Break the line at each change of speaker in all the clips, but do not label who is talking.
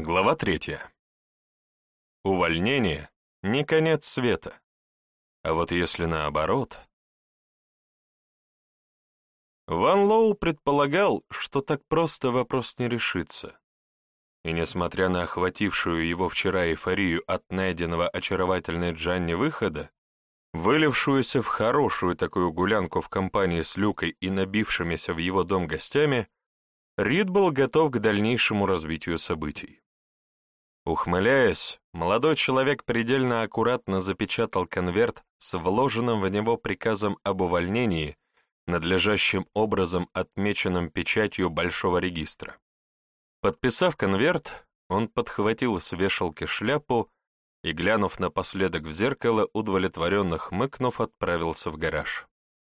Глава третья. Увольнение — не конец света. А вот если наоборот... Ван Лоу предполагал, что так просто вопрос не решится. И несмотря на охватившую его вчера эйфорию от найденного очаровательной Джанни выхода, вылившуюся в хорошую такую гулянку в компании с Люкой и набившимися в его дом гостями, Рид был готов к дальнейшему развитию событий. Ухмыляясь, молодой человек предельно аккуратно запечатал конверт с вложенным в него приказом об увольнении, надлежащим образом отмеченным печатью Большого регистра. Подписав конверт, он подхватил с вешалки шляпу и, глянув напоследок в зеркало, удовлетворенно хмыкнув, отправился в гараж.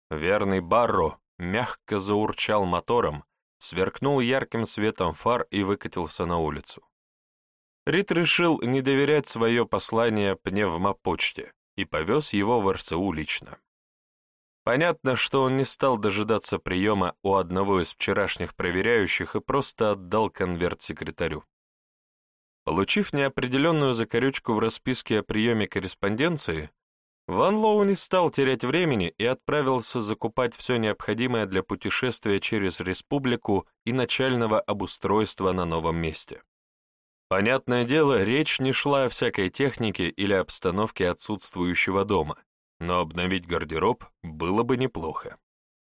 Верный Барро мягко заурчал мотором, сверкнул ярким светом фар и выкатился на улицу. Рид решил не доверять свое послание пневмопочте и повез его в РЦУ лично. Понятно, что он не стал дожидаться приема у одного из вчерашних проверяющих и просто отдал конверт секретарю. Получив неопределенную закорючку в расписке о приеме корреспонденции, Ван Лоу не стал терять времени и отправился закупать все необходимое для путешествия через республику и начального обустройства на новом месте. Понятное дело, речь не шла о всякой технике или обстановке отсутствующего дома, но обновить гардероб было бы неплохо.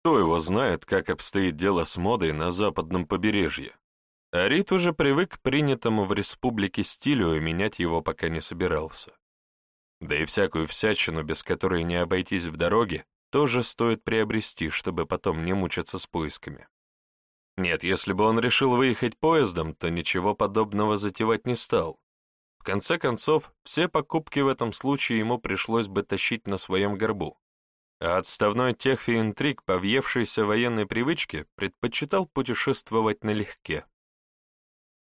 Кто его знает, как обстоит дело с модой на западном побережье? Арит уже привык к принятому в республике стилю и менять его пока не собирался. Да и всякую всячину, без которой не обойтись в дороге, тоже стоит приобрести, чтобы потом не мучиться с поисками. Нет, если бы он решил выехать поездом, то ничего подобного затевать не стал. В конце концов, все покупки в этом случае ему пришлось бы тащить на своем горбу. А отставной техфи-интриг, повъевшийся военной привычке, предпочитал путешествовать налегке.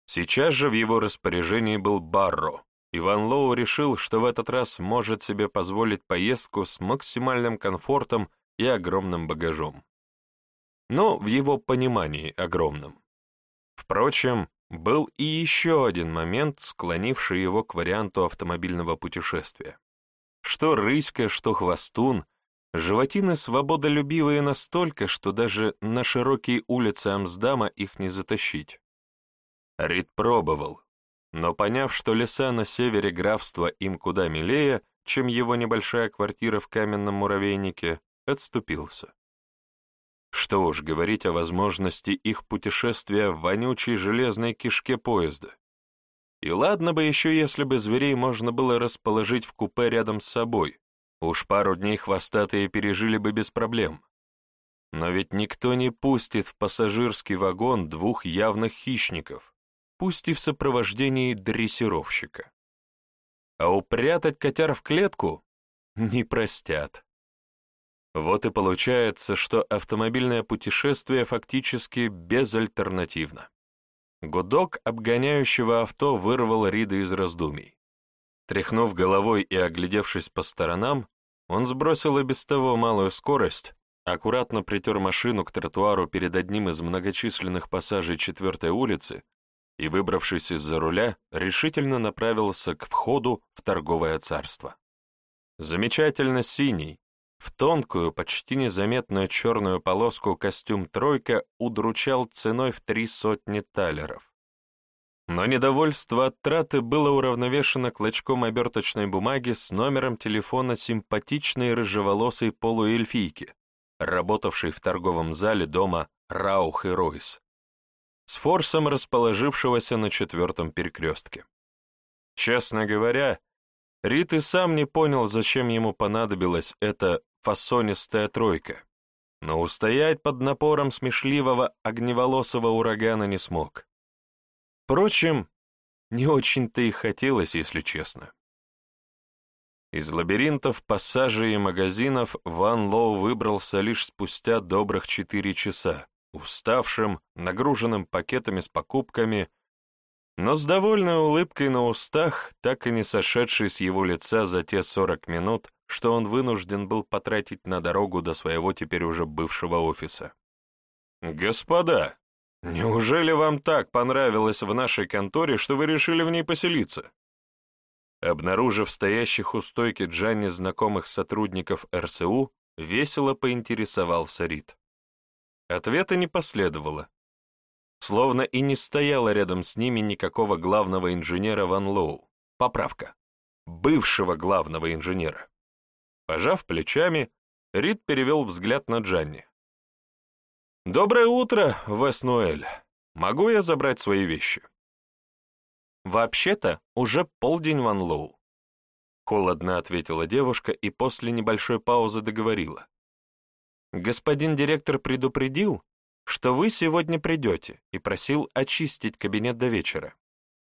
Сейчас же в его распоряжении был Барро. Иван Лоу решил, что в этот раз может себе позволить поездку с максимальным комфортом и огромным багажом но в его понимании огромным. Впрочем, был и еще один момент, склонивший его к варианту автомобильного путешествия. Что рыська, что хвостун, животины свободолюбивые настолько, что даже на широкие улицы Амсдама их не затащить. Рид пробовал, но поняв, что леса на севере графства им куда милее, чем его небольшая квартира в каменном муравейнике, отступился. Что уж говорить о возможности их путешествия в вонючей железной кишке поезда. И ладно бы еще, если бы зверей можно было расположить в купе рядом с собой. Уж пару дней хвостатые пережили бы без проблем. Но ведь никто не пустит в пассажирский вагон двух явных хищников, пусть и в сопровождении дрессировщика. А упрятать котяр в клетку не простят. Вот и получается, что автомобильное путешествие фактически безальтернативно. Гудок обгоняющего авто вырвал Рида из раздумий. Тряхнув головой и оглядевшись по сторонам, он сбросил и без того малую скорость, аккуратно притер машину к тротуару перед одним из многочисленных пассажей четвертой улицы и, выбравшись из-за руля, решительно направился к входу в торговое царство. Замечательно синий, в тонкую, почти незаметную черную полоску костюм «тройка» удручал ценой в три сотни талеров. Но недовольство от траты было уравновешено клочком оберточной бумаги с номером телефона симпатичной рыжеволосой полуэльфийки, работавшей в торговом зале дома Раух и Ройс, с форсом расположившегося на четвертом перекрестке. Честно говоря, Рит и сам не понял, зачем ему понадобилась эта фасонистая тройка, но устоять под напором смешливого огневолосого урагана не смог. Впрочем, не очень-то и хотелось, если честно. Из лабиринтов пассажей и магазинов Ван Лоу выбрался лишь спустя добрых четыре часа, уставшим, нагруженным пакетами с покупками, но с довольной улыбкой на устах, так и не сошедшей с его лица за те сорок минут, что он вынужден был потратить на дорогу до своего теперь уже бывшего офиса. «Господа!» Неужели вам так понравилось в нашей конторе, что вы решили в ней поселиться?» Обнаружив стоящих у стойки Джанни знакомых сотрудников РСУ, весело поинтересовался Рид. Ответа не последовало. Словно и не стояло рядом с ними никакого главного инженера Ван Лоу. Поправка. Бывшего главного инженера. Пожав плечами, Рид перевел взгляд на Джанни. «Доброе утро, Вес Нуэль. Могу я забрать свои вещи?» «Вообще-то уже полдень, Ван Лоу», — холодно ответила девушка и после небольшой паузы договорила. «Господин директор предупредил, что вы сегодня придете и просил очистить кабинет до вечера.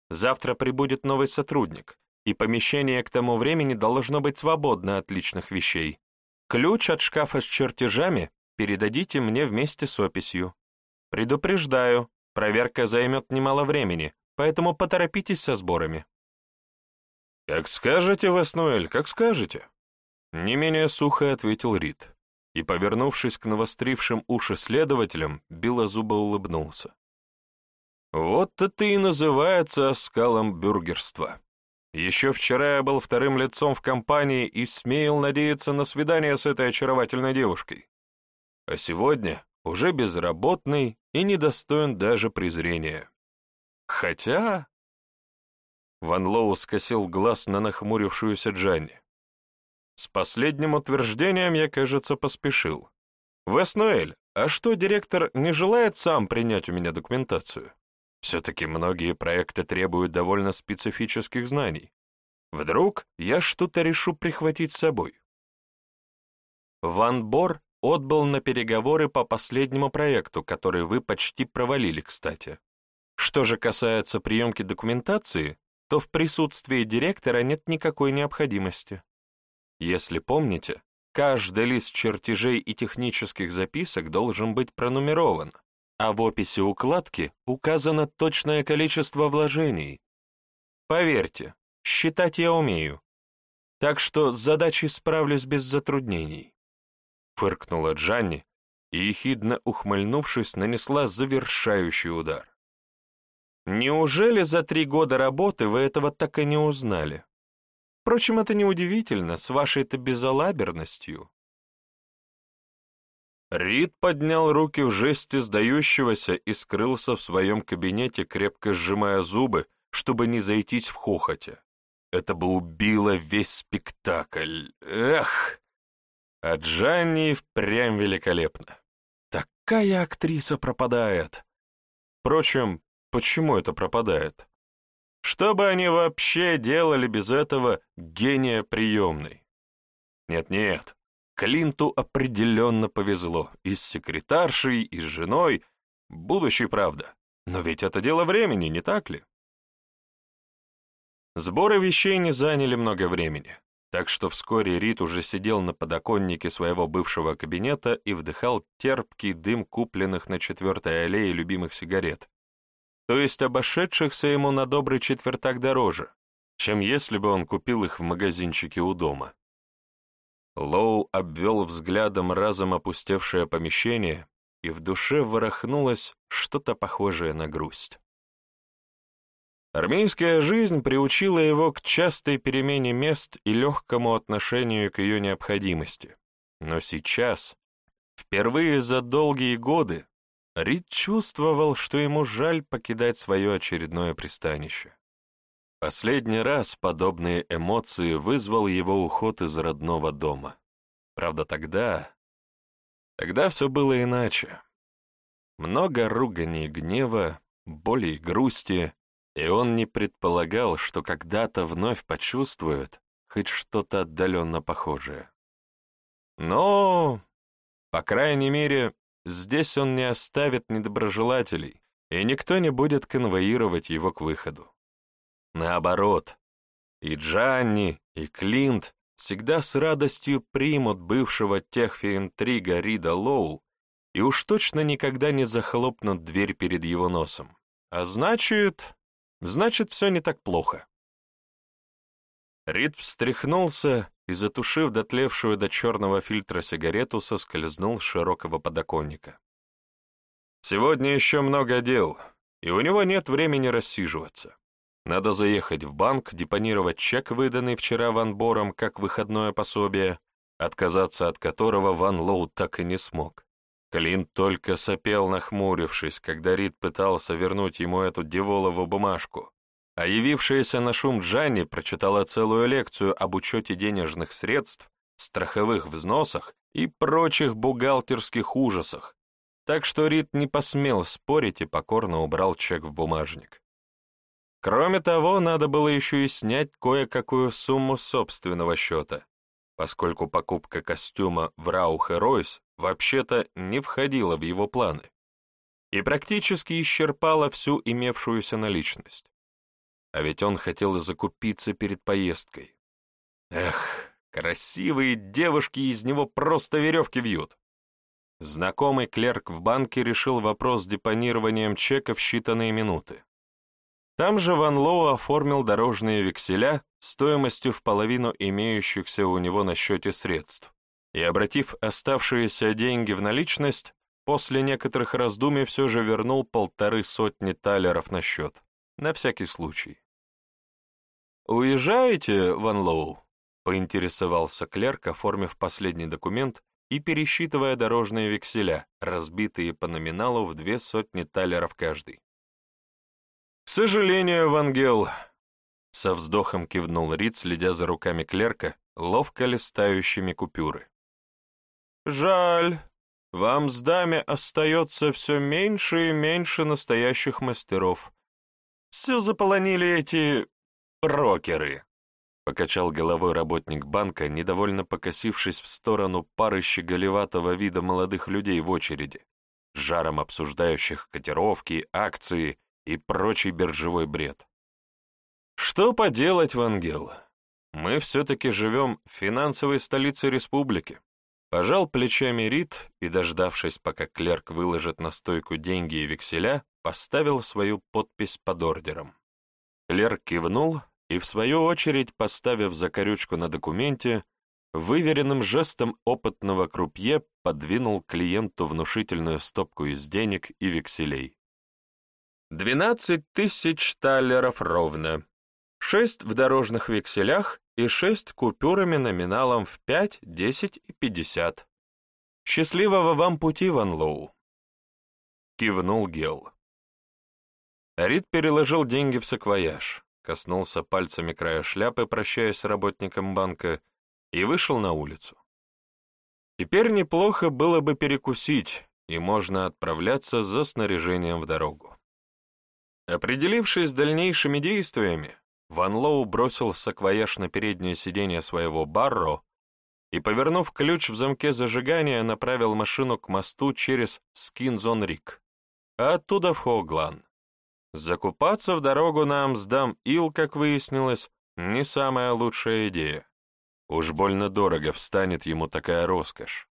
Завтра прибудет новый сотрудник, и помещение к тому времени должно быть свободно от личных вещей. Ключ от шкафа с чертежами передадите мне вместе с описью. Предупреждаю, проверка займет немало времени, поэтому поторопитесь со сборами». «Как скажете, Веснуэль, как скажете», — не менее сухо ответил Рид, и, повернувшись к навострившим уши следователям, белозубо улыбнулся. «Вот это и называется оскалом бюргерства. Еще вчера я был вторым лицом в компании и смеял надеяться на свидание с этой очаровательной девушкой. А сегодня уже безработный и недостоин даже презрения. Хотя...» Ван Лоу скосил глаз на нахмурившуюся Джанни. «С последним утверждением я, кажется, поспешил. Веснуэль, а что, директор не желает сам принять у меня документацию? Все-таки многие проекты требуют довольно специфических знаний. Вдруг я что-то решу прихватить с собой?» Ван Бор отбыл на переговоры по последнему проекту, который вы почти провалили, кстати. Что же касается приемки документации, то в присутствии директора нет никакой необходимости. Если помните, каждый лист чертежей и технических записок должен быть пронумерован, а в описи укладки указано точное количество вложений. Поверьте, считать я умею, так что с задачей справлюсь без затруднений. Фыркнула Джанни и, ехидно ухмыльнувшись, нанесла завершающий удар. Неужели за три года работы вы этого так и не узнали? Впрочем, это неудивительно, с вашей-то безалаберностью. Рид поднял руки в жесте сдающегося и скрылся в своем кабинете, крепко сжимая зубы, чтобы не зайтись в хохоте. Это бы убило весь спектакль. Эх! А Джанни впрямь великолепна. Такая актриса пропадает. Впрочем, Почему это пропадает? Что бы они вообще делали без этого гения приемной? Нет-нет, Клинту определенно повезло. И с секретаршей, и с женой. Будущей, правда. Но ведь это дело времени, не так ли? Сборы вещей не заняли много времени, так что вскоре Рит уже сидел на подоконнике своего бывшего кабинета и вдыхал терпкий дым купленных на четвертой аллее любимых сигарет, то есть обошедшихся ему на добрый четвертак дороже, чем если бы он купил их в магазинчике у дома. Лоу обвел взглядом разом опустевшее помещение, и в душе ворохнулось что-то похожее на грусть. Армейская жизнь приучила его к частой перемене мест и легкому отношению к ее необходимости. Но сейчас, впервые за долгие годы, Рид чувствовал, что ему жаль покидать свое очередное пристанище. Последний раз подобные эмоции вызвал его уход из родного дома. Правда, тогда... Тогда все было иначе. Много ругани и гнева, боли и грусти, и он не предполагал, что когда-то вновь почувствует хоть что-то отдаленно похожее. Но, по крайней мере, Здесь он не оставит недоброжелателей, и никто не будет конвоировать его к выходу. Наоборот, и Джанни, и Клинт всегда с радостью примут бывшего техфи-интрига Рида Лоу и уж точно никогда не захлопнут дверь перед его носом. А значит, значит, все не так плохо. Рид встряхнулся и, затушив дотлевшую до черного фильтра сигарету, соскользнул с широкого подоконника. Сегодня еще много дел, и у него нет времени рассиживаться. Надо заехать в банк, депонировать чек, выданный вчера Ван Бором как выходное пособие, отказаться от которого Ван Лоу так и не смог. Клинт только сопел, нахмурившись, когда Рид пытался вернуть ему эту деволову бумажку, а явившаяся на шум Джанни прочитала целую лекцию об учете денежных средств, страховых взносах и прочих бухгалтерских ужасах, так что Рид не посмел спорить и покорно убрал чек в бумажник. Кроме того, надо было еще и снять кое-какую сумму собственного счета, поскольку покупка костюма в Раух и Ройс вообще-то не входила в его планы и практически исчерпала всю имевшуюся наличность. А ведь он хотел закупиться перед поездкой. Эх, красивые девушки из него просто веревки вьют. Знакомый клерк в банке решил вопрос с депонированием чека в считанные минуты. Там же Ван Лоу оформил дорожные векселя стоимостью в половину имеющихся у него на счете средств, и, обратив оставшиеся деньги в наличность, после некоторых раздумий все же вернул полторы сотни талеров на счет, на всякий случай. «Уезжаете, Ван Лоу?» — поинтересовался клерк, оформив последний документ и пересчитывая дорожные векселя, разбитые по номиналу в две сотни талеров каждый. «К сожалению, Вангел», — со вздохом кивнул Рид, следя за руками клерка, ловко листающими купюры. «Жаль, вам с даме остается все меньше и меньше настоящих мастеров. Все заполонили эти... брокеры», — покачал головой работник банка, недовольно покосившись в сторону пары щеголеватого вида молодых людей в очереди, жаром обсуждающих котировки, акции и прочий биржевой бред. Что поделать, Вангел? Мы все-таки живем в финансовой столице республики. Пожал плечами Рид и, дождавшись, пока клерк выложит на стойку деньги и векселя, поставил свою подпись под ордером. Клерк кивнул и, в свою очередь, поставив закорючку на документе, выверенным жестом опытного крупье подвинул клиенту внушительную стопку из денег и векселей. Двенадцать тысяч талеров ровно. Шесть в дорожных векселях и шесть купюрами номиналом в пять, десять и пятьдесят. Счастливого вам пути, Ван Лоу. Кивнул Гел. Рид переложил деньги в саквояж, коснулся пальцами края шляпы, прощаясь с работником банка, и вышел на улицу. Теперь неплохо было бы перекусить, и можно отправляться за снаряжением в дорогу. Определившись с дальнейшими действиями, Ван Лоу бросил саквояж на переднее сиденье своего барро и, повернув ключ в замке зажигания, направил машину к мосту через Скинзон-Рик, а оттуда в Хоглан. Закупаться в дорогу на Амсдам-Ил, как выяснилось, не самая лучшая идея. Уж больно дорого встанет ему такая роскошь.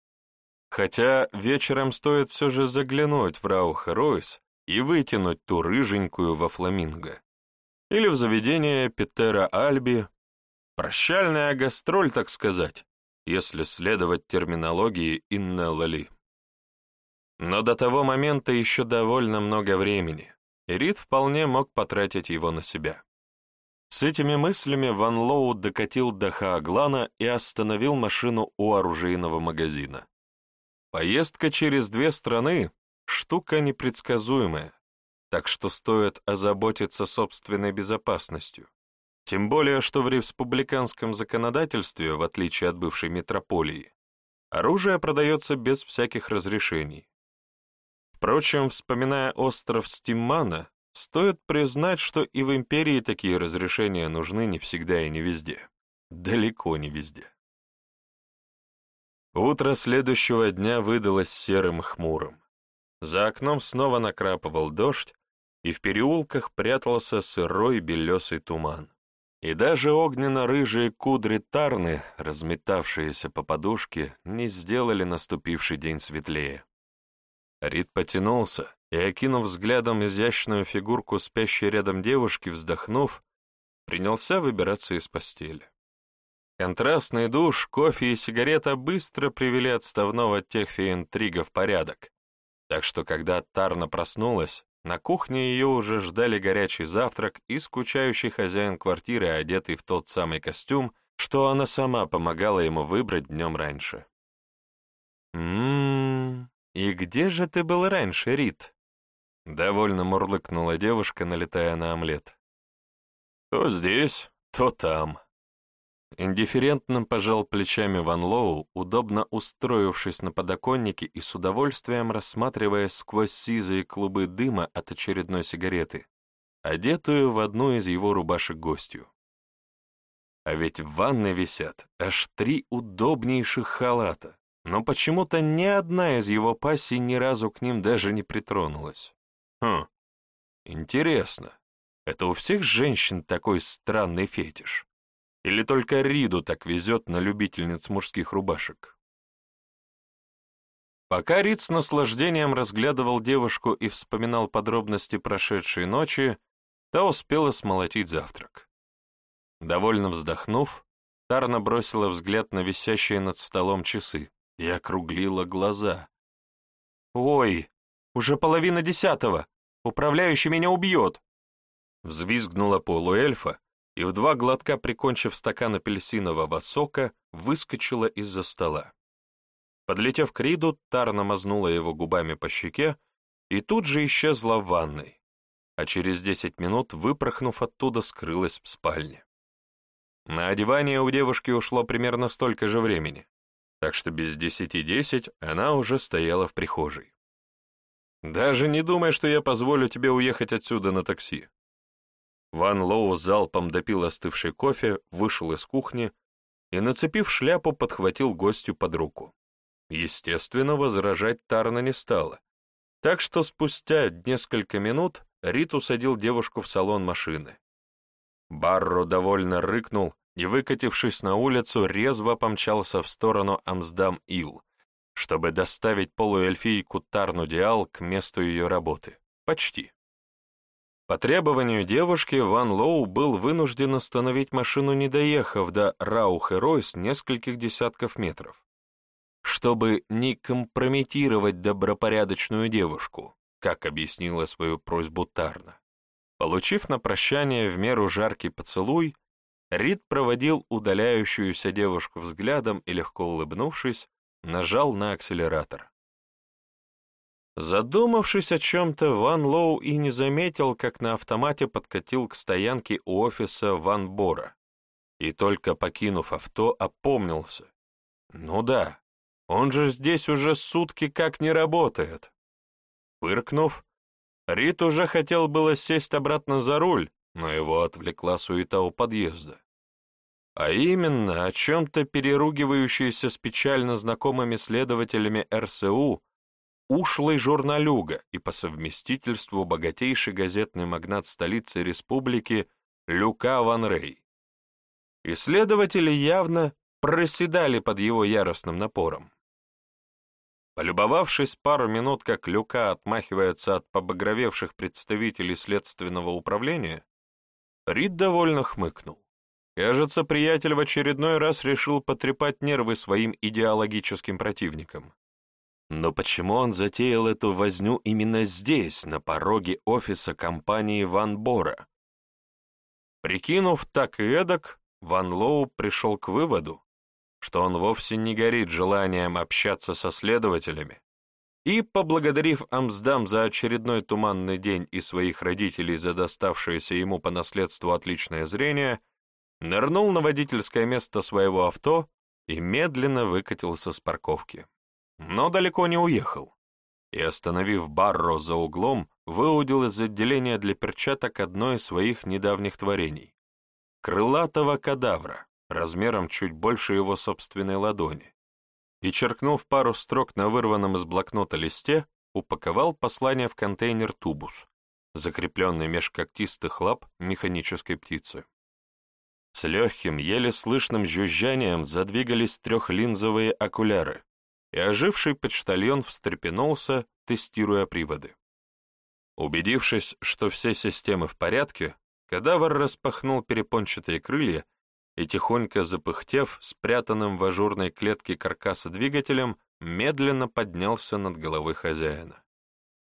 Хотя вечером стоит все же заглянуть в Раух-Ройс и вытянуть ту рыженькую во фламинго. Или в заведение Петера Альби. Прощальная гастроль, так сказать, если следовать терминологии Иннелла Ли. Но до того момента еще довольно много времени, и Рид вполне мог потратить его на себя. С этими мыслями Ван Лоу докатил до Хааглана и остановил машину у оружейного магазина. Поездка через две страны Штука непредсказуемая, так что стоит озаботиться собственной безопасностью. Тем более, что в республиканском законодательстве, в отличие от бывшей метрополии, оружие продается без всяких разрешений. Впрочем, вспоминая остров Стиммана, стоит признать, что и в империи такие разрешения нужны не всегда и не везде. Далеко не везде. Утро следующего дня выдалось серым хмурым. За окном снова накрапывал дождь, и в переулках прятался сырой белесый туман. И даже огненно-рыжие кудри тарны, разметавшиеся по подушке, не сделали наступивший день светлее. Рид потянулся и, окинув взглядом изящную фигурку спящей рядом девушки, вздохнув, принялся выбираться из постели. Контрастный душ, кофе и сигарета быстро привели отставного техфи-интрига в порядок, Так что, когда Тарна проснулась, на кухне ее уже ждали горячий завтрак и скучающий хозяин квартиры, одетый в тот самый костюм, что она сама помогала ему выбрать днем раньше. «М-м-м, и где же ты был раньше, Рит?» Довольно мурлыкнула девушка, налетая на омлет. «То здесь, то там». Индифферентно пожал плечами Ван Лоу, удобно устроившись на подоконнике и с удовольствием рассматривая сквозь сизые клубы дыма от очередной сигареты, одетую в одну из его рубашек гостью. А ведь в ванной висят аж три удобнейших халата, но почему-то ни одна из его пассий ни разу к ним даже не притронулась. Хм, интересно, это у всех женщин такой странный фетиш? Или только Риду так везет на любительниц мужских рубашек? Пока Рид с наслаждением разглядывал девушку и вспоминал подробности прошедшей ночи, та успела смолотить завтрак. Довольно вздохнув, Тарна бросила взгляд на висящие над столом часы и округлила глаза. «Ой, уже половина десятого! Управляющий меня убьет!» Взвизгнула полуэльфа, и в два глотка, прикончив стакан апельсинового сока, выскочила из-за стола. Подлетев к Риду, Тарна мазнула его губами по щеке и тут же исчезла в ванной, а через десять минут, выпорхнув оттуда, скрылась в спальне. На одевание у девушки ушло примерно столько же времени, так что без десяти десять она уже стояла в прихожей. «Даже не думай, что я позволю тебе уехать отсюда на такси», Ван Лоу залпом допил остывший кофе, вышел из кухни и, нацепив шляпу, подхватил гостю под руку. Естественно, возражать Тарна не стала, так что спустя несколько минут Рит усадил девушку в салон машины. Барро довольно рыкнул и, выкатившись на улицу, резво помчался в сторону Амсдам-Ил, чтобы доставить полуэльфийку Тарну Диал к месту ее работы. Почти. По требованию девушки Ван Лоу был вынужден остановить машину, не доехав до Раух-Ройс нескольких десятков метров, чтобы не компрометировать добропорядочную девушку, как объяснила свою просьбу Тарна. Получив на прощание в меру жаркий поцелуй, Рид проводил удаляющуюся девушку взглядом и, легко улыбнувшись, нажал на акселератор. Задумавшись о чем-то, Ван Лоу и не заметил, как на автомате подкатил к стоянке у офиса Ван Бора. И только покинув авто, опомнился. Ну да, он же здесь уже сутки как не работает. Пыркнув, Рит уже хотел было сесть обратно за руль, но его отвлекла суета у подъезда. А именно, о чем-то переругивающийся с печально знакомыми следователями РСУ ушлый журналюга и по совместительству богатейший газетный магнат столицы республики Люка Ван Рей. Исследователи явно проседали под его яростным напором. Полюбовавшись пару минут, как Люка отмахивается от побагровевших представителей следственного управления, Рид довольно хмыкнул. Кажется, приятель в очередной раз решил потрепать нервы своим идеологическим противникам. Но почему он затеял эту возню именно здесь, на пороге офиса компании Ван Бора? Прикинув так и эдак, Ван Лоу пришел к выводу, что он вовсе не горит желанием общаться со следователями, и, поблагодарив Амсдам за очередной туманный день и своих родителей за доставшееся ему по наследству отличное зрение, нырнул на водительское место своего авто и медленно выкатился с парковки но далеко не уехал, и, остановив Барро за углом, выудил из отделения для перчаток одно из своих недавних творений — крылатого кадавра, размером чуть больше его собственной ладони, и, черкнув пару строк на вырванном из блокнота листе, упаковал послание в контейнер тубус, закрепленный меж когтистых лап механической птицы. С легким, еле слышным жужжанием задвигались трехлинзовые окуляры, и оживший почтальон встрепенулся, тестируя приводы. Убедившись, что все системы в порядке, кадавр распахнул перепончатые крылья и, тихонько запыхтев, спрятанным в ажурной клетке каркаса двигателем, медленно поднялся над головой хозяина.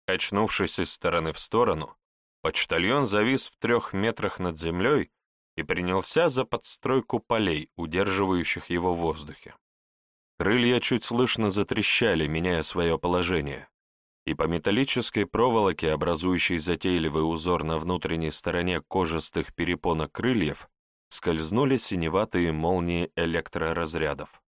Очнувшись из стороны в сторону, почтальон завис в трех метрах над землей и принялся за подстройку полей, удерживающих его в воздухе. Крылья чуть слышно затрещали, меняя свое положение, и по металлической проволоке, образующей затейливый узор на внутренней стороне кожистых перепонок крыльев, скользнули синеватые молнии электроразрядов.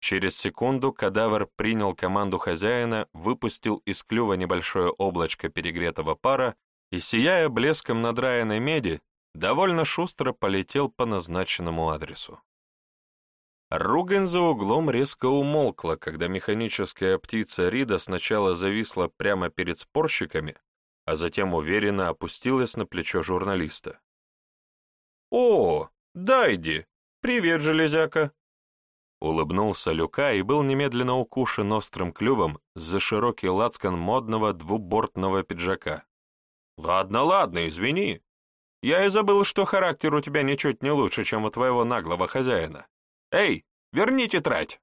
Через секунду кадавр принял команду хозяина, выпустил из клюва небольшое облачко перегретого пара и, сияя блеском надраенной меди, довольно шустро полетел по назначенному адресу. Ругань за углом резко умолкла, когда механическая птица Рида сначала зависла прямо перед спорщиками, а затем уверенно опустилась на плечо журналиста. «О, Дайди! Привет, железяка!» Улыбнулся Люка и был немедленно укушен острым клювом за широкий лацкан модного двубортного пиджака. «Ладно, ладно, извини. Я и забыл, что характер у тебя ничуть не лучше, чем у твоего наглого хозяина. Эй, верни тетрадь!»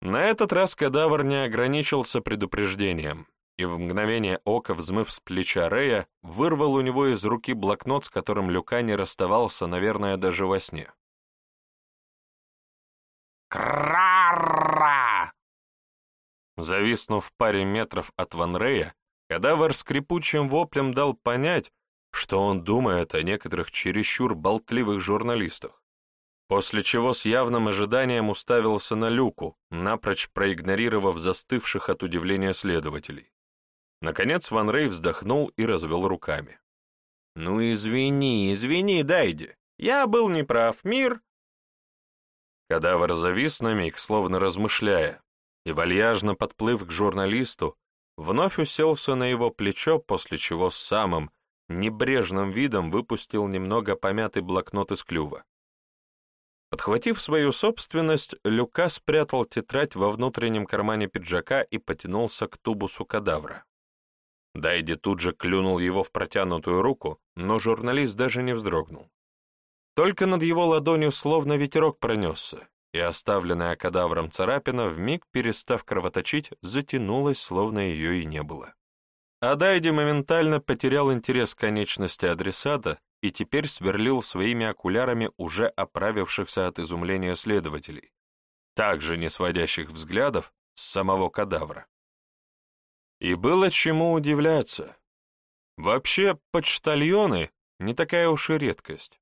На этот раз кадавр не ограничился предупреждением, и в мгновение ока, взмыв с плеча Рея, вырвал у него из руки блокнот, с которым Люка не расставался, наверное, даже во сне. «Крарра!» Зависнув в паре метров от Ван Рея, кадавр скрипучим воплем дал понять, что он думает о некоторых чересчур болтливых журналистах, после чего с явным ожиданием уставился на люку, напрочь проигнорировав застывших от удивления следователей. Наконец Ван Рей вздохнул и развел руками. «Ну извини, извини, Дайди, я был неправ, мир Кадавр завис на миг, словно размышляя, и, вальяжно подплыв к журналисту, вновь уселся на его плечо, после чего самым небрежным видом выпустил немного помятый блокнот из клюва. Подхватив свою собственность, Люка спрятал тетрадь во внутреннем кармане пиджака и потянулся к тубусу кадавра. Дайди тут же клюнул его в протянутую руку, но журналист даже не вздрогнул. Только над его ладонью словно ветерок пронесся, и оставленная кадавром царапина, вмиг перестав кровоточить, затянулась, словно ее и не было. Адайди моментально потерял интерес к конечности адресата и теперь сверлил своими окулярами уже оправившихся от изумления следователей, также не сводящих взглядов с самого кадавра. И было чему удивляться. Вообще, почтальоны — не такая уж и редкость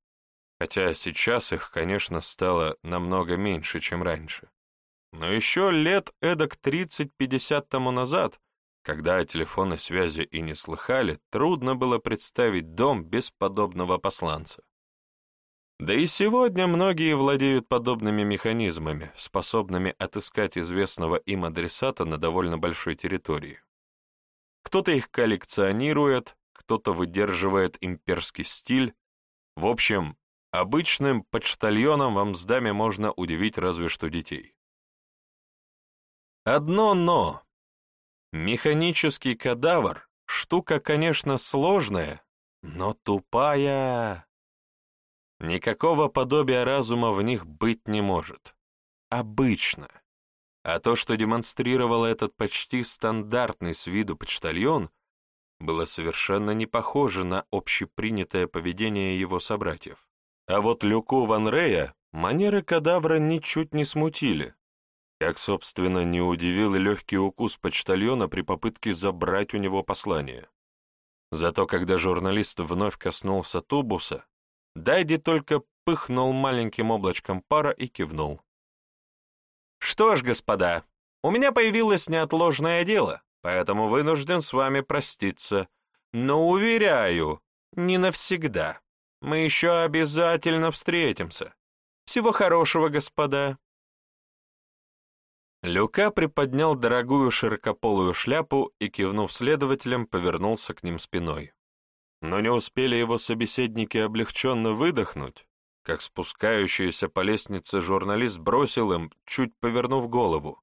хотя сейчас их, конечно, стало намного меньше, чем раньше. Но еще лет эдак 30-50 тому назад, когда о телефонной связи и не слыхали, трудно было представить дом без подобного посланца. Да и сегодня многие владеют подобными механизмами, способными отыскать известного им адресата на довольно большой территории. Кто-то их коллекционирует, кто-то выдерживает имперский стиль. В общем, Обычным почтальоном в Амсдаме можно удивить разве что детей. Одно «но». Механический кадавр — штука, конечно, сложная, но тупая. Никакого подобия разума в них быть не может. Обычно. А то, что демонстрировал этот почти стандартный с виду почтальон, было совершенно не похоже на общепринятое поведение его собратьев. А вот Люку Ван Рея манеры кадавра ничуть не смутили, как, собственно, не удивил легкий укус почтальона при попытке забрать у него послание. Зато когда журналист вновь коснулся тубуса, Дайди только пыхнул маленьким облачком пара и кивнул. «Что ж, господа, у меня появилось неотложное дело, поэтому вынужден с вами проститься, но, уверяю, не навсегда». Мы еще обязательно встретимся. Всего хорошего, господа. Люка приподнял дорогую широкополую шляпу и, кивнув следователям, повернулся к ним спиной. Но не успели его собеседники облегченно выдохнуть, как спускающийся по лестнице журналист бросил им, чуть повернув голову.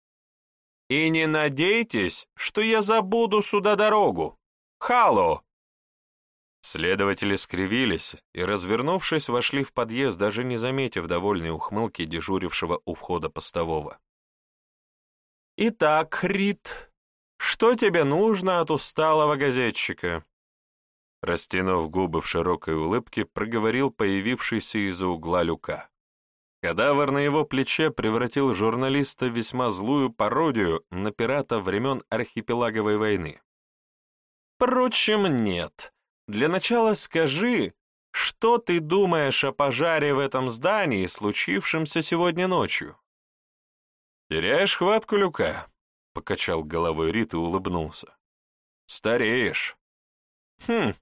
«И не надейтесь, что я забуду сюда дорогу! Хало!» Следователи скривились и, развернувшись, вошли в подъезд, даже не заметив довольной ухмылки дежурившего у входа постового. «Итак, Рит, Что тебе нужно от усталого газетчика?» Растянув губы в широкой улыбке, проговорил появившийся из-за угла люка. Кадавр на его плече превратил журналиста в весьма злую пародию на пирата времен архипелаговой войны. «Впрочем, нет. Для начала скажи, что ты думаешь о пожаре в этом здании, случившемся сегодня ночью?» «Теряешь хватку, Люка?» — покачал головой Рит и улыбнулся. «Стареешь». «Хм».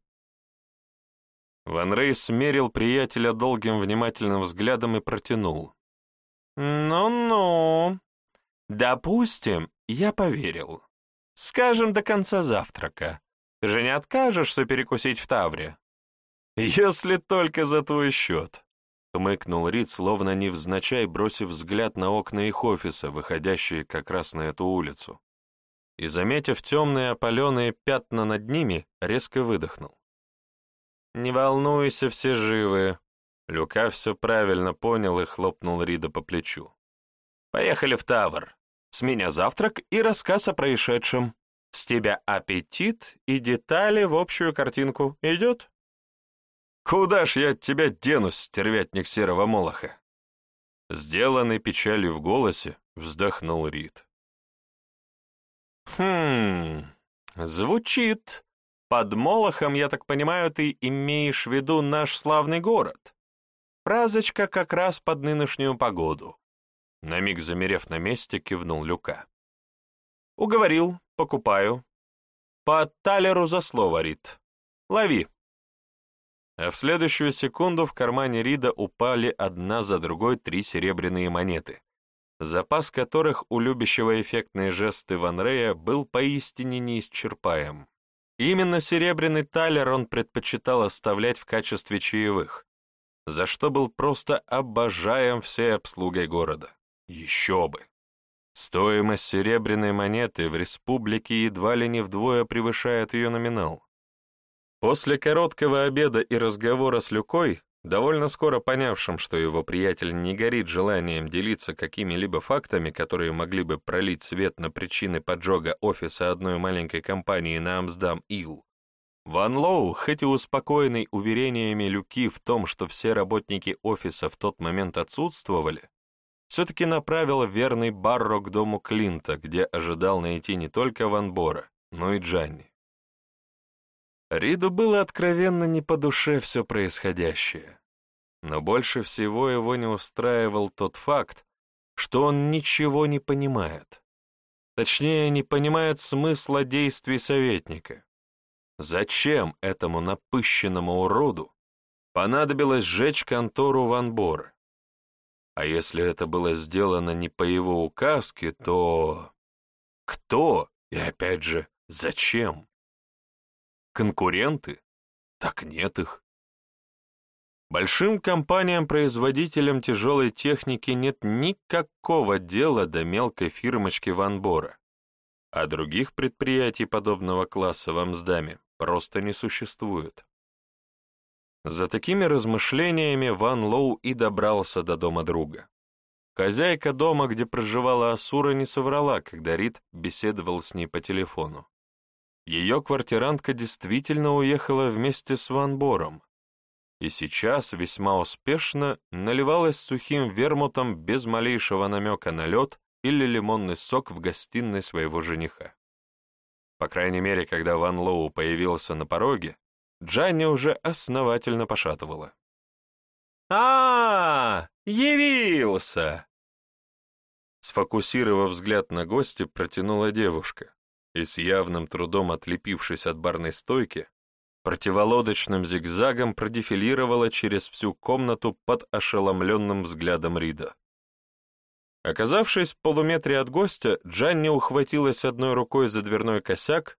Ван Рей смерил приятеля долгим внимательным взглядом и протянул. «Ну-ну. Допустим, я поверил. Скажем, до конца завтрака. Ты же не откажешься перекусить в Тавре?» «Если только за твой счет», — хмыкнул Рид, словно невзначай бросив взгляд на окна их офиса, выходящие как раз на эту улицу. И, заметив темные опаленные пятна над ними, резко выдохнул. «Не волнуйся, все живы». Люка все правильно понял и хлопнул Рида по плечу. «Поехали в Тавр. С меня завтрак и рассказ о происшедшем. С тебя аппетит и детали в общую картинку. Идет?» Куда ж я от тебя денусь, стервятник серого молоха?» Сделанный печалью в голосе, вздохнул Рид. «Хм, звучит. Под Молохом, я так понимаю, ты имеешь в виду наш славный город. Фразочка как раз под нынешнюю погоду». На миг замерев на месте, кивнул Люка. «Уговорил, покупаю. По талеру за слово, Рид. Лови» а в следующую секунду в кармане Рида упали одна за другой три серебряные монеты, запас которых у любящего эффектные жесты Ван Рея был поистине неисчерпаем. Именно серебряный талер он предпочитал оставлять в качестве чаевых, за что был просто обожаем всей обслугой города. Еще бы! Стоимость серебряной монеты в республике едва ли не вдвое превышает ее номинал. После короткого обеда и разговора с Люкой, довольно скоро понявшим, что его приятель не горит желанием делиться какими-либо фактами, которые могли бы пролить свет на причины поджога офиса одной маленькой компании на Амсдам-Ил, Ван Лоу, хоть и успокоенный уверениями Люки в том, что все работники офиса в тот момент отсутствовали, все-таки направил верный Барро к дому Клинта, где ожидал найти не только Ван Бора, но и Джанни. Риду было откровенно не по душе все происходящее. Но больше всего его не устраивал тот факт, что он ничего не понимает. Точнее, не понимает смысла действий советника. Зачем этому напыщенному уроду понадобилось сжечь контору Ван Бора? А если это было сделано не по его указке, то... Кто? И опять же, зачем? Конкуренты? Так нет их. Большим компаниям-производителям тяжелой техники нет никакого дела до мелкой фирмочки Ван Бора, а других предприятий подобного класса в Амсдаме просто не существует. За такими размышлениями Ван Лоу и добрался до дома друга. Хозяйка дома, где проживала Асура, не соврала, когда Рид беседовал с ней по телефону. Ее квартирантка действительно уехала вместе с Ван Бором, и сейчас весьма успешно наливалась сухим вермутом без малейшего намека на лед или лимонный сок в гостиной своего жениха. По крайней мере, когда Ван Лоу появился на пороге, Джанни уже основательно пошатывала. а, -а, -а Явился!» Сфокусировав взгляд на гости, протянула девушка, и с явным трудом отлепившись от барной стойки, противолодочным зигзагом продефилировала через всю комнату под ошеломленным взглядом Рида. Оказавшись в полуметре от гостя, Джанни ухватилась одной рукой за дверной косяк,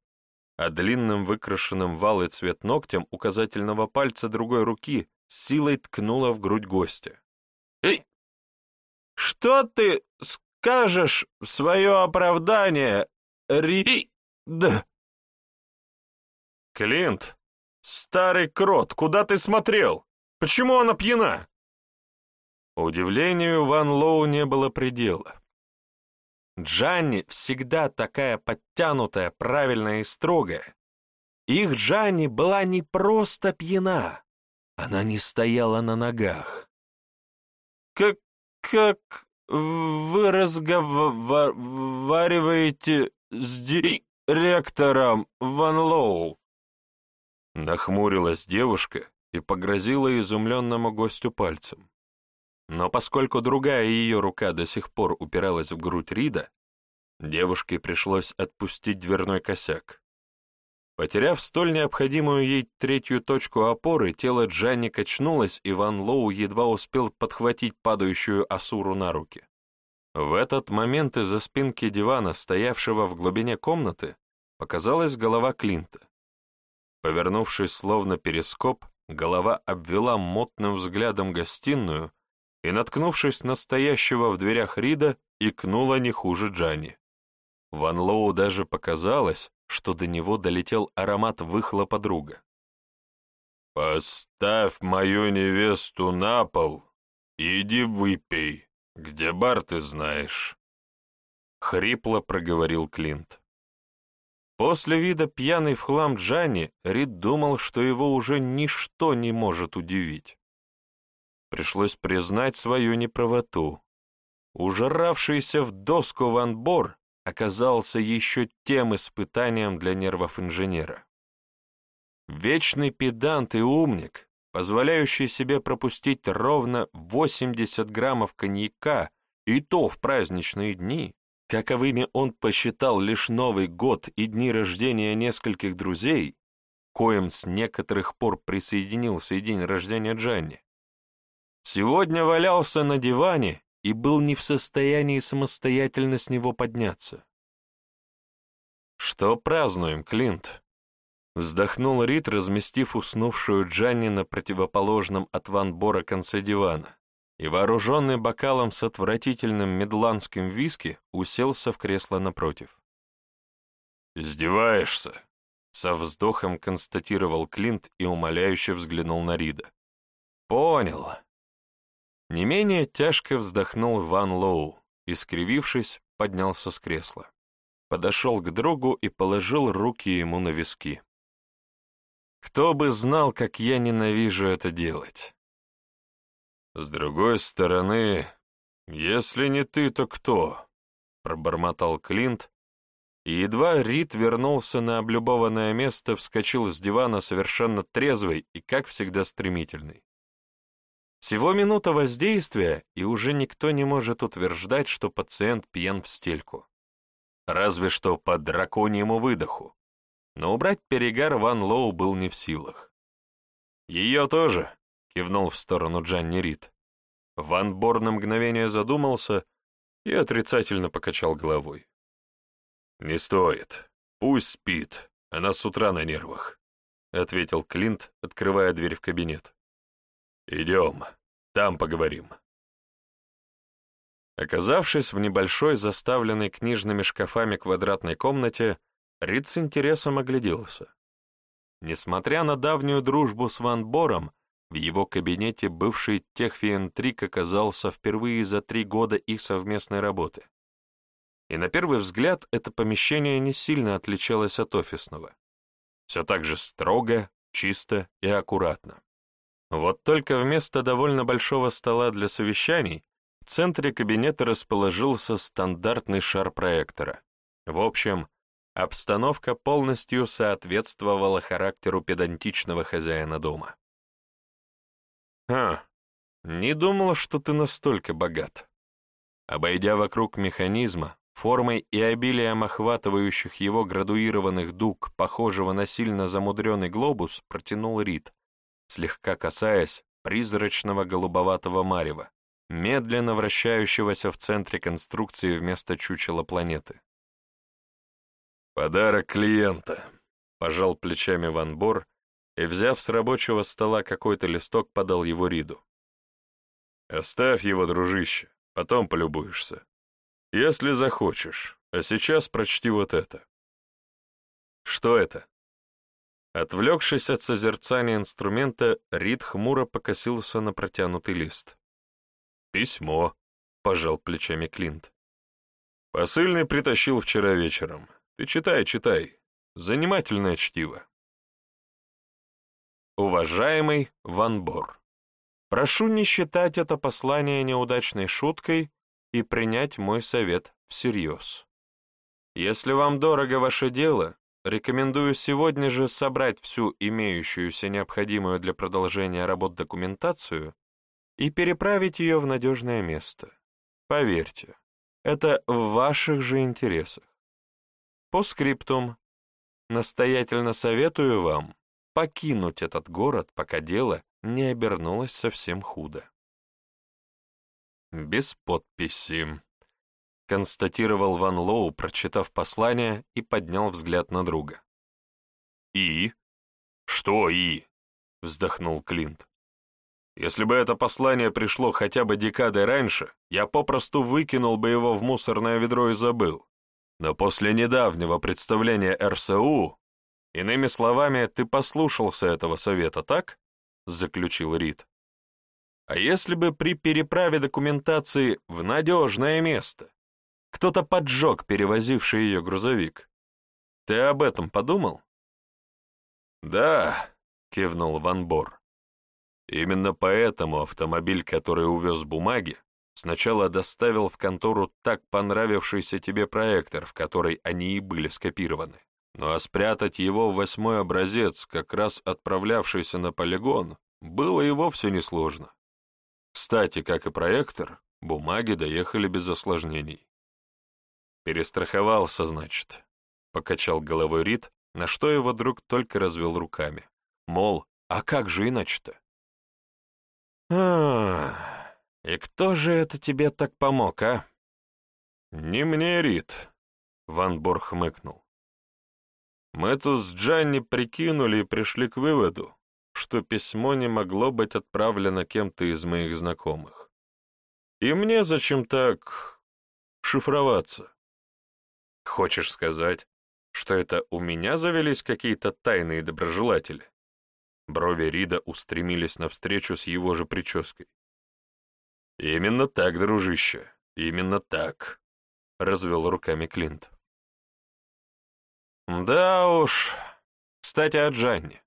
а длинным выкрашенным валый цвет ногтем указательного пальца другой руки силой ткнула в грудь гостя. «Эй! Что ты скажешь в свое оправдание, Рид. Клинт, старый крот, куда ты смотрел? Почему она пьяна? Удивлению Ван Лоу не было предела. Джанни всегда такая подтянутая, правильная и строгая. Их Джанни была не просто пьяна, она не стояла на ногах. «Как... как вы разговариваете с директором Ван Лоу?» Нахмурилась девушка и погрозила изумленному гостю пальцем. Но поскольку другая ее рука до сих пор упиралась в грудь Рида, девушке пришлось отпустить дверной косяк. Потеряв столь необходимую ей третью точку опоры, тело Джанни качнулось, и Ван Лоу едва успел подхватить падающую Асуру на руки. В этот момент из-за спинки дивана, стоявшего в глубине комнаты, показалась голова Клинта. Повернувшись словно перископ, голова обвела мотным взглядом гостиную и, наткнувшись на стоящего в дверях Рида, икнула не хуже Джанни. Ван Лоу даже показалось, что до него долетел аромат выхлопа друга. «Поставь мою невесту на пол иди выпей, где бар ты знаешь», — хрипло проговорил Клинт. После вида пьяный в хлам Джанни, Рид думал, что его уже ничто не может удивить. Пришлось признать свою неправоту. Ужиравшийся в доску Ван Бор оказался еще тем испытанием для нервов инженера. Вечный педант и умник, позволяющий себе пропустить ровно 80 граммов коньяка, и то в праздничные дни, каковыми он посчитал лишь Новый год и дни рождения нескольких друзей, коим с некоторых пор присоединился и день рождения Джанни, сегодня валялся на диване и был не в состоянии самостоятельно с него подняться. «Что празднуем, Клинт?» Вздохнул Рид, разместив уснувшую Джанни на противоположном от Ван Бора конце дивана, и, вооруженный бокалом с отвратительным медландским виски, уселся в кресло напротив. «Издеваешься?» — со вздохом констатировал Клинт и умоляюще взглянул на Рида. «Понял», не менее тяжко вздохнул Ван Лоу и, скривившись, поднялся с кресла. Подошел к другу и положил руки ему на виски. Кто бы знал, как я ненавижу это делать. С другой стороны, если не ты, то кто? Пробормотал Клинт, и едва Рид вернулся на облюбованное место, вскочил с дивана совершенно трезвый и, как всегда, стремительный. Всего минута воздействия, и уже никто не может утверждать, что пациент пьян в стельку. Разве что по драконьему выдоху. Но убрать перегар Ван Лоу был не в силах. «Ее тоже», — кивнул в сторону Джанни Рид. Ван Бор на мгновение задумался и отрицательно покачал головой. «Не стоит. Пусть спит. Она с утра на нервах», — ответил Клинт, открывая дверь в кабинет. «Идем, там поговорим». Оказавшись в небольшой, заставленной книжными шкафами квадратной комнате, Рид с интересом огляделся. Несмотря на давнюю дружбу с Ван Бором, в его кабинете бывший техфиентрик оказался впервые за три года их совместной работы. И на первый взгляд это помещение не сильно отличалось от офисного. Все так же строго, чисто и аккуратно. Вот только вместо довольно большого стола для совещаний в центре кабинета расположился стандартный шар проектора. В общем, обстановка полностью соответствовала характеру педантичного хозяина дома. «А, не думал, что ты настолько богат». Обойдя вокруг механизма, формой и обилием охватывающих его градуированных дуг, похожего на сильно замудренный глобус, протянул Рид, слегка касаясь призрачного голубоватого марева, медленно вращающегося в центре конструкции вместо чучела планеты. «Подарок клиента», — пожал плечами Ван Бор и, взяв с рабочего стола какой-то листок, подал его Риду. «Оставь его, дружище, потом полюбуешься. Если захочешь, а сейчас прочти вот это». «Что это?» Отвлекшись от созерцания инструмента, Рид хмуро покосился на протянутый лист. «Письмо», — пожал плечами Клинт. Посыльный притащил вчера вечером. Ты читай, читай. Занимательное чтиво. Уважаемый Ван Бор, прошу не считать это послание неудачной шуткой и принять мой совет всерьез. Если вам дорого ваше дело, рекомендую сегодня же собрать всю имеющуюся необходимую для продолжения работ документацию и переправить ее в надежное место. Поверьте, это в ваших же интересах. По скриптум. Настоятельно советую вам покинуть этот город, пока дело не обернулось совсем худо. Без подписи констатировал Ван Лоу, прочитав послание, и поднял взгляд на друга. «И? Что «и»?» — вздохнул Клинт. «Если бы это послание пришло хотя бы декады раньше, я попросту выкинул бы его в мусорное ведро и забыл. Но после недавнего представления РСУ, иными словами, ты послушался этого совета, так?» — заключил Рид. «А если бы при переправе документации в надежное место кто-то поджег перевозивший ее грузовик. Ты об этом подумал? Да, кивнул Ван Бор. Именно поэтому автомобиль, который увез бумаги, сначала доставил в контору так понравившийся тебе проектор, в который они и были скопированы. Ну а спрятать его в восьмой образец, как раз отправлявшийся на полигон, было и вовсе несложно. Кстати, как и проектор, бумаги доехали без осложнений. «Перестраховался, значит», — покачал головой Рид, на что его друг только развел руками. Мол, а как же иначе-то? «А, и кто же это тебе так помог, а?» «Не мне, Рид», — Ван Бор хмыкнул. «Мы тут с Джанни прикинули и пришли к выводу, что письмо не могло быть отправлено кем-то из моих знакомых. И мне зачем так шифроваться? Хочешь сказать, что это у меня завелись какие-то тайные доброжелатели? Брови Рида устремились навстречу с его же прической. «Именно так, дружище, именно так», — развел руками Клинт. «Да уж. Кстати, о Джанне.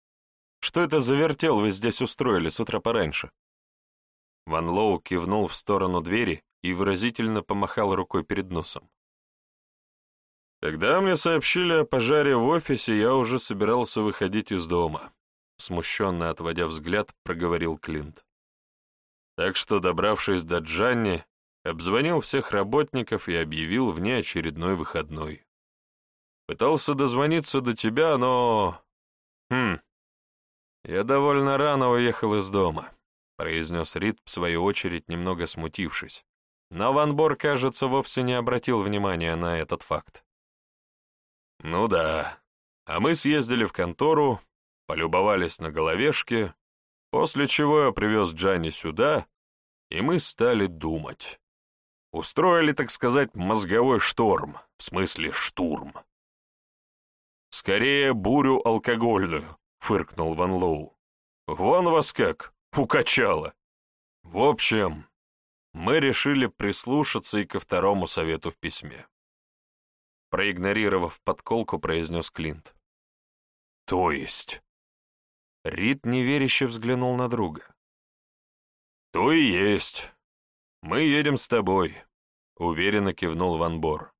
Что это за вертел вы здесь устроили с утра пораньше?» Ван Лоу кивнул в сторону двери и выразительно помахал рукой перед носом. Когда мне сообщили о пожаре в офисе, я уже собирался выходить из дома. Смущенно отводя взгляд, проговорил Клинт. Так что, добравшись до Джанни, обзвонил всех работников и объявил внеочередной выходной. Пытался дозвониться до тебя, но... Хм... Я довольно рано уехал из дома, произнес Рид, в свою очередь, немного смутившись. Но Ван Бор, кажется, вовсе не обратил внимания на этот факт. Ну да. А мы съездили в контору, полюбовались на головешки, после чего я привез Джанни сюда, и мы стали думать. Устроили, так сказать, мозговой шторм, в смысле штурм. «Скорее бурю алкогольную», — фыркнул Ван Лоу. «Вон вас как, укачало». В общем, мы решили прислушаться и ко второму совету в письме проигнорировав подколку, произнес Клинт. «То есть?» Рид неверяще взглянул на друга. «То и есть. Мы едем с тобой», — уверенно кивнул Ван Бор.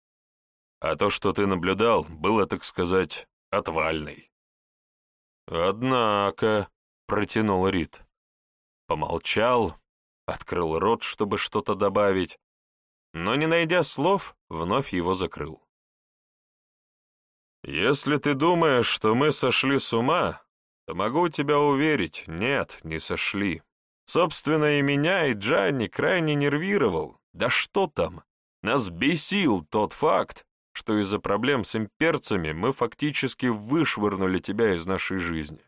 «А то, что ты наблюдал, было, так сказать, отвальной». «Однако», — протянул Рид. Помолчал, открыл рот, чтобы что-то добавить, но, не найдя слов, вновь его закрыл. «Если ты думаешь, что мы сошли с ума, то могу тебя уверить, нет, не сошли. Собственно, и меня, и Джанни крайне нервировал. Да что там? Нас бесил тот факт, что из-за проблем с имперцами мы фактически вышвырнули тебя из нашей жизни.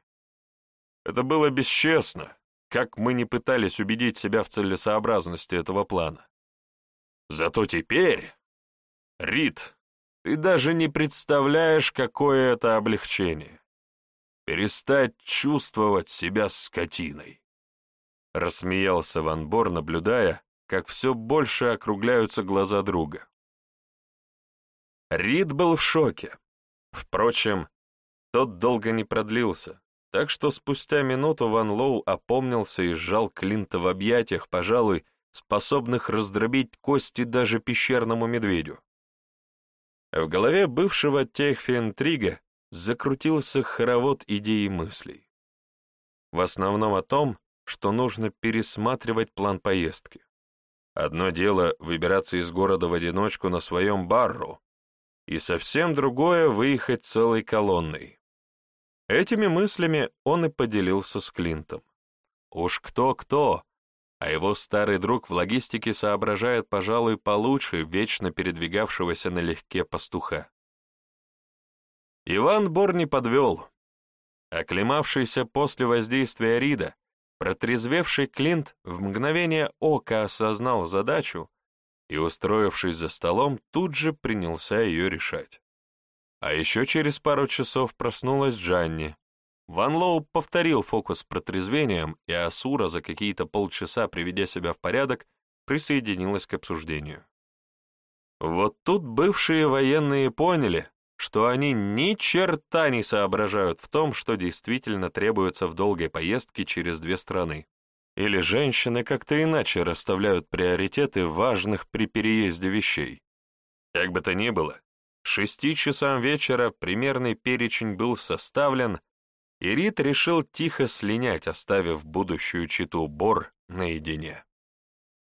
Это было бесчестно, как мы не пытались убедить себя в целесообразности этого плана. Зато теперь, Рид, ты даже не представляешь, какое это облегчение. Перестать чувствовать себя скотиной. Рассмеялся Ван Бор, наблюдая, как все больше округляются глаза друга. Рид был в шоке. Впрочем, тот долго не продлился, так что спустя минуту Ван Лоу опомнился и сжал Клинта в объятиях, пожалуй, способных раздробить кости даже пещерному медведю. В голове бывшего Техфиентрига закрутился хоровод идей и мыслей. В основном о том, что нужно пересматривать план поездки. Одно дело выбираться из города в одиночку на своем барру, и совсем другое — выехать целой колонной. Этими мыслями он и поделился с Клинтом. Уж кто-кто, а его старый друг в логистике соображает, пожалуй, получше вечно передвигавшегося налегке пастуха. Иван Бор не подвел. Оклемавшийся после воздействия Рида, протрезвевший Клинт в мгновение ока осознал задачу и, устроившись за столом, тут же принялся ее решать. А еще через пару часов проснулась Джанни, Ван Лоу повторил фокус с протрезвением, и Асура, за какие-то полчаса приведя себя в порядок, присоединилась к обсуждению. Вот тут бывшие военные поняли, что они ни черта не соображают в том, что действительно требуется в долгой поездке через две страны. Или женщины как-то иначе расставляют приоритеты важных при переезде вещей. Как бы то ни было, шести часам вечера примерный перечень был составлен, и Рит решил тихо слинять, оставив будущую читу Бор наедине.